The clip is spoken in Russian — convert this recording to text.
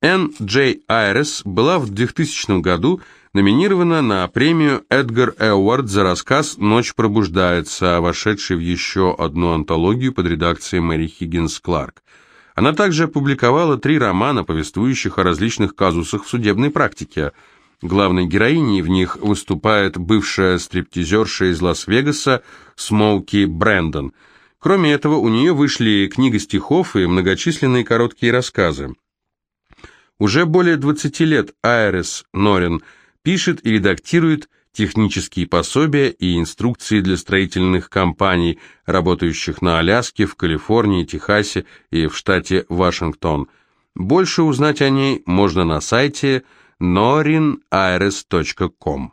Н. Джей Айрес была в 2000 году номинирована на премию Эдгар Эуард за рассказ «Ночь пробуждается», вошедший в еще одну антологию под редакцией Мэри Хиггинс Кларк. Она также опубликовала три романа, повествующих о различных казусах в судебной практике. Главной героиней в них выступает бывшая стриптизерша из Лас-Вегаса Смоуки Брэндон. Кроме этого, у нее вышли книга стихов и многочисленные короткие рассказы. Уже более 20 лет Айрес Норин пишет и редактирует технические пособия и инструкции для строительных компаний, работающих на Аляске, в Калифорнии, Техасе и в штате Вашингтон. Больше узнать о ней можно на сайте norinairs.com.